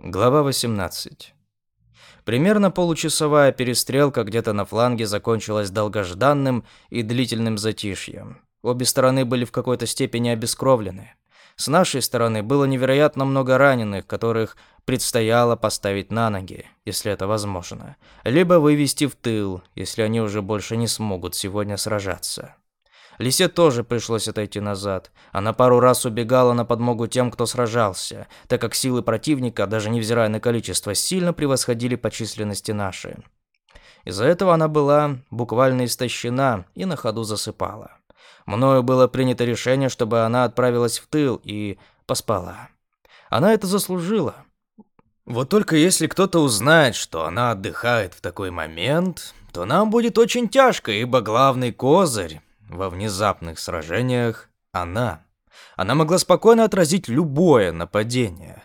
Глава 18. Примерно получасовая перестрелка где-то на фланге закончилась долгожданным и длительным затишьем. Обе стороны были в какой-то степени обескровлены. С нашей стороны было невероятно много раненых, которых предстояло поставить на ноги, если это возможно, либо вывести в тыл, если они уже больше не смогут сегодня сражаться. Лисе тоже пришлось отойти назад. Она пару раз убегала на подмогу тем, кто сражался, так как силы противника, даже невзирая на количество, сильно превосходили по численности наши. Из-за этого она была буквально истощена и на ходу засыпала. Мною было принято решение, чтобы она отправилась в тыл и поспала. Она это заслужила. Вот только если кто-то узнает, что она отдыхает в такой момент, то нам будет очень тяжко, ибо главный козырь во внезапных сражениях она. Она могла спокойно отразить любое нападение.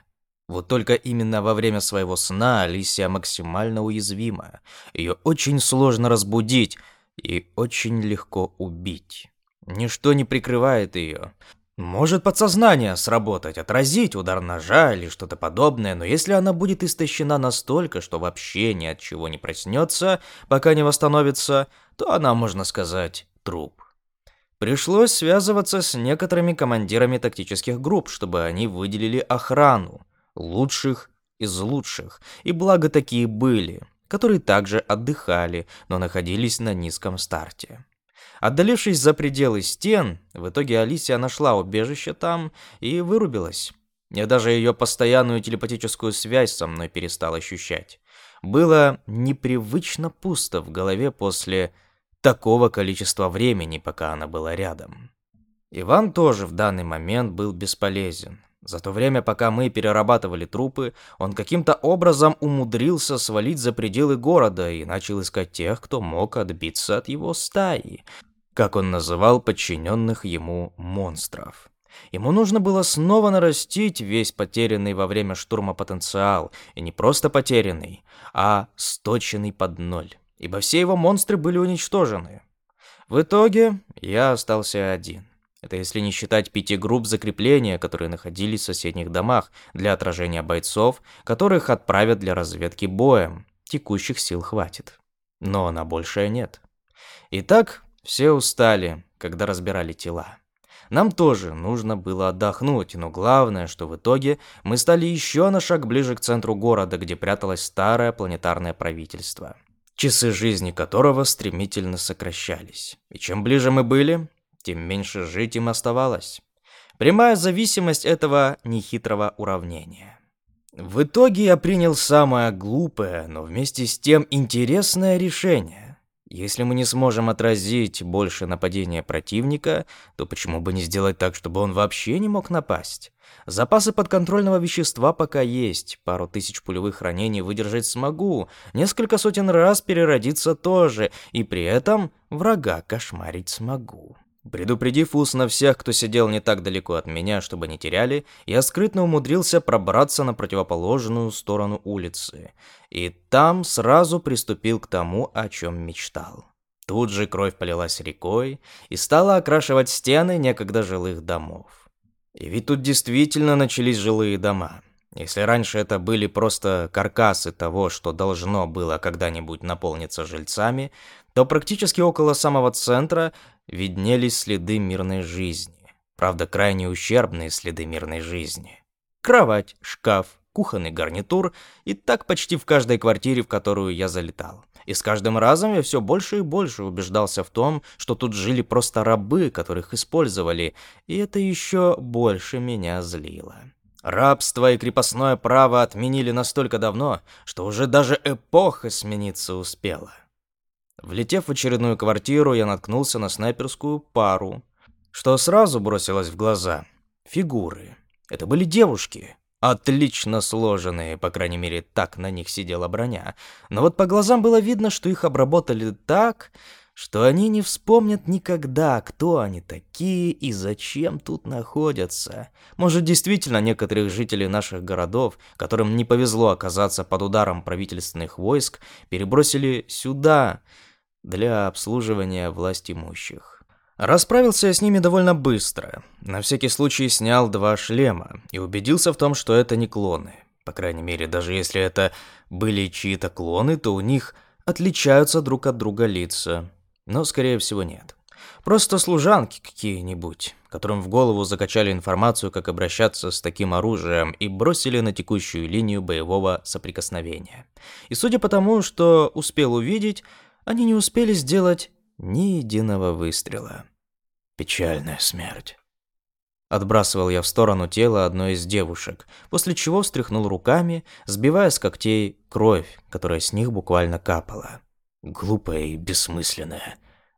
Вот только именно во время своего сна Алисия максимально уязвима. Ее очень сложно разбудить и очень легко убить. Ничто не прикрывает ее. Может подсознание сработать, отразить удар ножа или что-то подобное, но если она будет истощена настолько, что вообще ни от чего не проснется, пока не восстановится, то она, можно сказать, труп. Пришлось связываться с некоторыми командирами тактических групп, чтобы они выделили охрану, лучших из лучших, и благо такие были, которые также отдыхали, но находились на низком старте. Отдалившись за пределы стен, в итоге Алисия нашла убежище там и вырубилась. Я даже ее постоянную телепатическую связь со мной перестал ощущать. Было непривычно пусто в голове после такого количества времени, пока она была рядом. Иван тоже в данный момент был бесполезен. За то время, пока мы перерабатывали трупы, он каким-то образом умудрился свалить за пределы города и начал искать тех, кто мог отбиться от его стаи, как он называл подчиненных ему монстров. Ему нужно было снова нарастить весь потерянный во время штурма потенциал, и не просто потерянный, а сточенный под ноль ибо все его монстры были уничтожены. В итоге я остался один. Это если не считать пяти групп закрепления, которые находились в соседних домах для отражения бойцов, которых отправят для разведки боем. Текущих сил хватит. Но на большее нет. Итак, все устали, когда разбирали тела. Нам тоже нужно было отдохнуть, но главное, что в итоге мы стали еще на шаг ближе к центру города, где пряталось старое планетарное правительство часы жизни которого стремительно сокращались. И чем ближе мы были, тем меньше жить им оставалось. Прямая зависимость этого нехитрого уравнения. В итоге я принял самое глупое, но вместе с тем интересное решение. Если мы не сможем отразить больше нападения противника, то почему бы не сделать так, чтобы он вообще не мог напасть? Запасы подконтрольного вещества пока есть. Пару тысяч пулевых ранений выдержать смогу. Несколько сотен раз переродиться тоже. И при этом врага кошмарить смогу. Предупредив устно всех, кто сидел не так далеко от меня, чтобы не теряли, я скрытно умудрился пробраться на противоположную сторону улицы. И там сразу приступил к тому, о чем мечтал. Тут же кровь полилась рекой и стала окрашивать стены некогда жилых домов. И ведь тут действительно начались жилые дома. Если раньше это были просто каркасы того, что должно было когда-нибудь наполниться жильцами, то практически около самого центра виднелись следы мирной жизни. Правда, крайне ущербные следы мирной жизни. Кровать, шкаф, кухонный гарнитур и так почти в каждой квартире, в которую я залетал. И с каждым разом я все больше и больше убеждался в том, что тут жили просто рабы, которых использовали, и это еще больше меня злило. Рабство и крепостное право отменили настолько давно, что уже даже эпоха смениться успела. Влетев в очередную квартиру, я наткнулся на снайперскую пару, что сразу бросилось в глаза. Фигуры. Это были девушки, Отлично сложенные, по крайней мере, так на них сидела броня. Но вот по глазам было видно, что их обработали так, что они не вспомнят никогда, кто они такие и зачем тут находятся. Может, действительно некоторых жителей наших городов, которым не повезло оказаться под ударом правительственных войск, перебросили сюда для обслуживания власть имущих. Расправился я с ними довольно быстро. На всякий случай снял два шлема и убедился в том, что это не клоны. По крайней мере, даже если это были чьи-то клоны, то у них отличаются друг от друга лица. Но, скорее всего, нет. Просто служанки какие-нибудь, которым в голову закачали информацию, как обращаться с таким оружием, и бросили на текущую линию боевого соприкосновения. И судя по тому, что успел увидеть, они не успели сделать ни единого выстрела. Печальная смерть. Отбрасывал я в сторону тело одной из девушек, после чего встряхнул руками, сбивая с когтей кровь, которая с них буквально капала. Глупая и бессмысленная.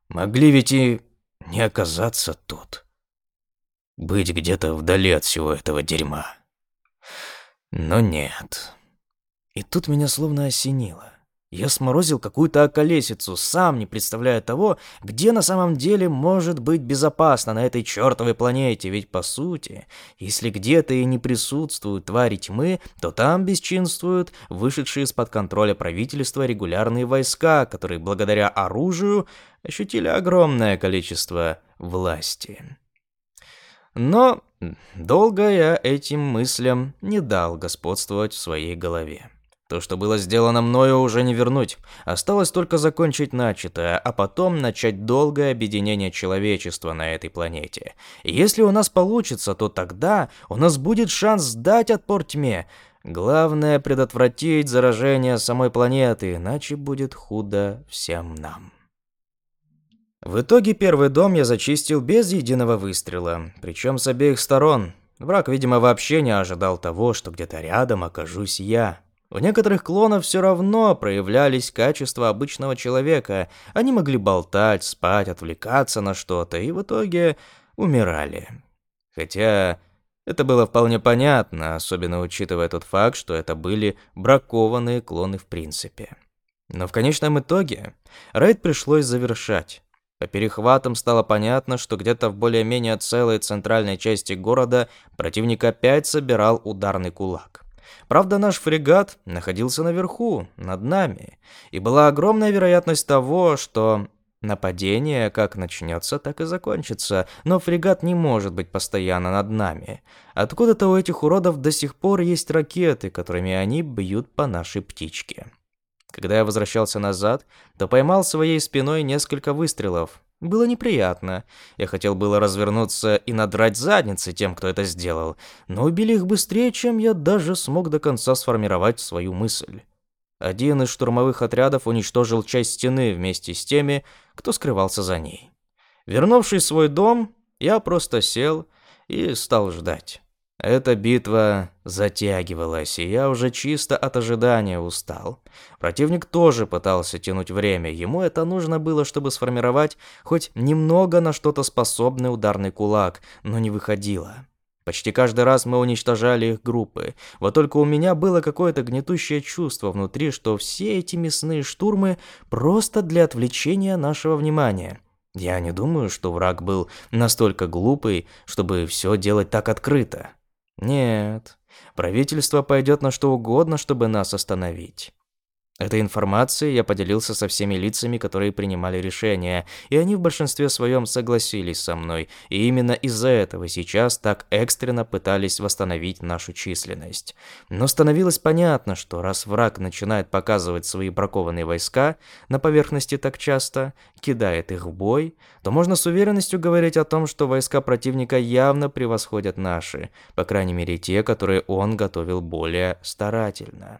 Могли ведь и не оказаться тут. Быть где-то вдали от всего этого дерьма. Но нет. И тут меня словно осенило. Я сморозил какую-то околесицу, сам не представляя того, где на самом деле может быть безопасно на этой чертовой планете, ведь по сути, если где-то и не присутствуют твари тьмы, то там бесчинствуют вышедшие из-под контроля правительства регулярные войска, которые благодаря оружию ощутили огромное количество власти. Но долго я этим мыслям не дал господствовать в своей голове. То, что было сделано мною, уже не вернуть. Осталось только закончить начатое, а потом начать долгое объединение человечества на этой планете. И если у нас получится, то тогда у нас будет шанс сдать отпор тьме. Главное предотвратить заражение самой планеты, иначе будет худо всем нам. В итоге первый дом я зачистил без единого выстрела, причем с обеих сторон. Враг, видимо, вообще не ожидал того, что где-то рядом окажусь я. У некоторых клонов все равно проявлялись качества обычного человека. Они могли болтать, спать, отвлекаться на что-то и в итоге умирали. Хотя это было вполне понятно, особенно учитывая тот факт, что это были бракованные клоны в принципе. Но в конечном итоге рейд пришлось завершать. По перехватам стало понятно, что где-то в более-менее целой центральной части города противник опять собирал ударный кулак. Правда, наш фрегат находился наверху, над нами, и была огромная вероятность того, что нападение как начнется, так и закончится, но фрегат не может быть постоянно над нами. Откуда-то у этих уродов до сих пор есть ракеты, которыми они бьют по нашей птичке. Когда я возвращался назад, то поймал своей спиной несколько выстрелов, было неприятно. Я хотел было развернуться и надрать задницы тем, кто это сделал, но убили их быстрее, чем я даже смог до конца сформировать свою мысль. Один из штурмовых отрядов уничтожил часть стены вместе с теми, кто скрывался за ней. Вернувшись в свой дом, я просто сел и стал ждать. Эта битва затягивалась, и я уже чисто от ожидания устал. Противник тоже пытался тянуть время, ему это нужно было, чтобы сформировать хоть немного на что-то способный ударный кулак, но не выходило. Почти каждый раз мы уничтожали их группы. Вот только у меня было какое-то гнетущее чувство внутри, что все эти мясные штурмы просто для отвлечения нашего внимания. Я не думаю, что враг был настолько глупый, чтобы все делать так открыто. Нет, правительство пойдет на что угодно, чтобы нас остановить. Этой информацией я поделился со всеми лицами, которые принимали решения, и они в большинстве своем согласились со мной, и именно из-за этого сейчас так экстренно пытались восстановить нашу численность. Но становилось понятно, что раз враг начинает показывать свои бракованные войска на поверхности так часто, кидает их в бой, то можно с уверенностью говорить о том, что войска противника явно превосходят наши, по крайней мере те, которые он готовил более старательно.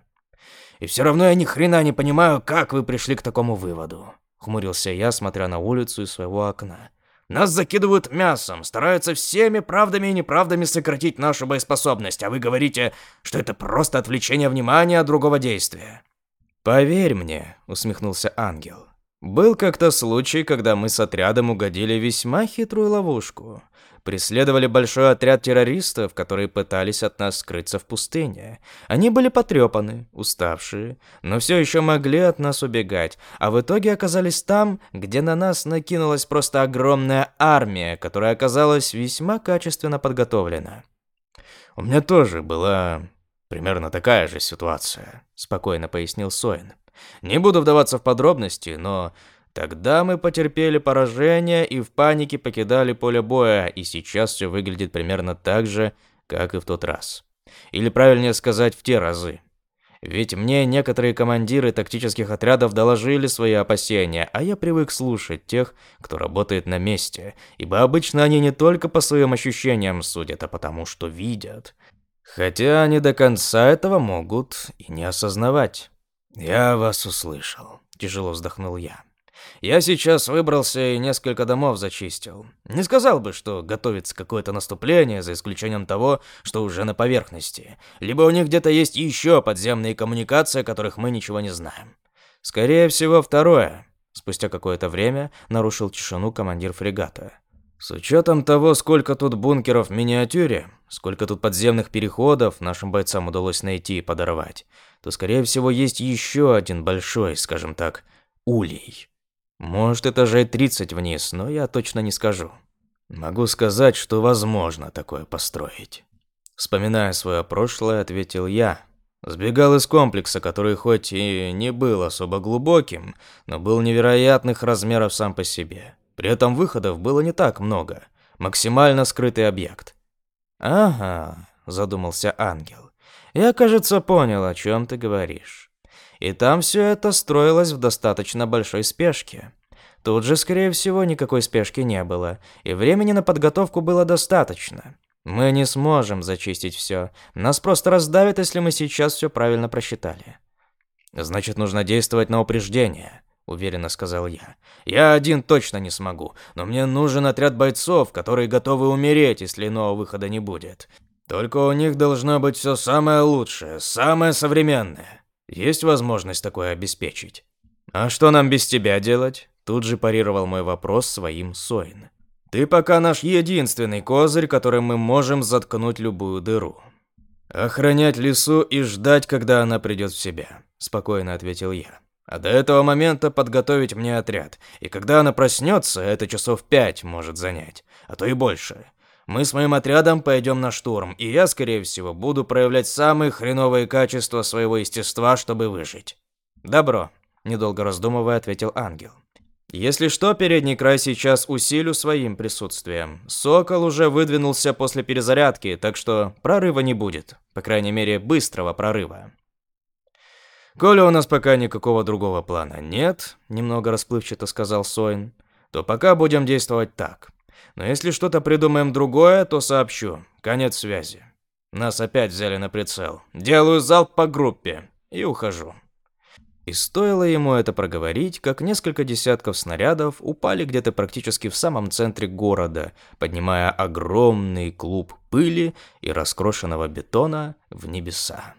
И все равно я ни хрена не понимаю, как вы пришли к такому выводу. Хмурился я, смотря на улицу из своего окна. Нас закидывают мясом, стараются всеми правдами и неправдами сократить нашу боеспособность, а вы говорите, что это просто отвлечение внимания от другого действия. Поверь мне, усмехнулся ангел. Был как-то случай, когда мы с отрядом угодили весьма хитрую ловушку преследовали большой отряд террористов, которые пытались от нас скрыться в пустыне. Они были потрепаны, уставшие, но все еще могли от нас убегать, а в итоге оказались там, где на нас накинулась просто огромная армия, которая оказалась весьма качественно подготовлена. «У меня тоже была примерно такая же ситуация», — спокойно пояснил Соин. «Не буду вдаваться в подробности, но Тогда мы потерпели поражение и в панике покидали поле боя, и сейчас все выглядит примерно так же, как и в тот раз. Или правильнее сказать, в те разы. Ведь мне некоторые командиры тактических отрядов доложили свои опасения, а я привык слушать тех, кто работает на месте, ибо обычно они не только по своим ощущениям судят, а потому что видят. Хотя они до конца этого могут и не осознавать. «Я вас услышал», – тяжело вздохнул я. Я сейчас выбрался и несколько домов зачистил. Не сказал бы, что готовится какое-то наступление, за исключением того, что уже на поверхности. Либо у них где-то есть еще подземные коммуникации, о которых мы ничего не знаем. Скорее всего, второе. Спустя какое-то время нарушил тишину командир фрегата. С учетом того, сколько тут бункеров в миниатюре, сколько тут подземных переходов нашим бойцам удалось найти и подорвать, то, скорее всего, есть еще один большой, скажем так, улей. Может, этажей 30 вниз, но я точно не скажу. Могу сказать, что возможно такое построить. Вспоминая свое прошлое, ответил я. Сбегал из комплекса, который хоть и не был особо глубоким, но был невероятных размеров сам по себе. При этом выходов было не так много. Максимально скрытый объект. «Ага», – задумался ангел. «Я, кажется, понял, о чем ты говоришь». И там все это строилось в достаточно большой спешке. Тут же, скорее всего, никакой спешки не было, и времени на подготовку было достаточно. Мы не сможем зачистить все. Нас просто раздавит, если мы сейчас все правильно просчитали. Значит, нужно действовать на упреждение, уверенно сказал я. Я один точно не смогу, но мне нужен отряд бойцов, которые готовы умереть, если иного выхода не будет. Только у них должно быть все самое лучшее, самое современное. Есть возможность такое обеспечить. А что нам без тебя делать? Тут же парировал мой вопрос своим Соин. Ты пока наш единственный козырь, которым мы можем заткнуть любую дыру. Охранять лесу и ждать, когда она придет в себя, спокойно ответил я. А до этого момента подготовить мне отряд. И когда она проснется, это часов пять может занять, а то и больше. Мы с моим отрядом пойдем на штурм, и я, скорее всего, буду проявлять самые хреновые качества своего естества, чтобы выжить. Добро, недолго раздумывая, ответил ангел. Если что, передний край сейчас усилю своим присутствием. Сокол уже выдвинулся после перезарядки, так что прорыва не будет. По крайней мере, быстрого прорыва. Коли у нас пока никакого другого плана нет, немного расплывчато сказал Сойн, то пока будем действовать так. Но если что-то придумаем другое, то сообщу. Конец связи. Нас опять взяли на прицел. Делаю залп по группе и ухожу. И стоило ему это проговорить, как несколько десятков снарядов упали где-то практически в самом центре города, поднимая огромный клуб пыли и раскрошенного бетона в небеса.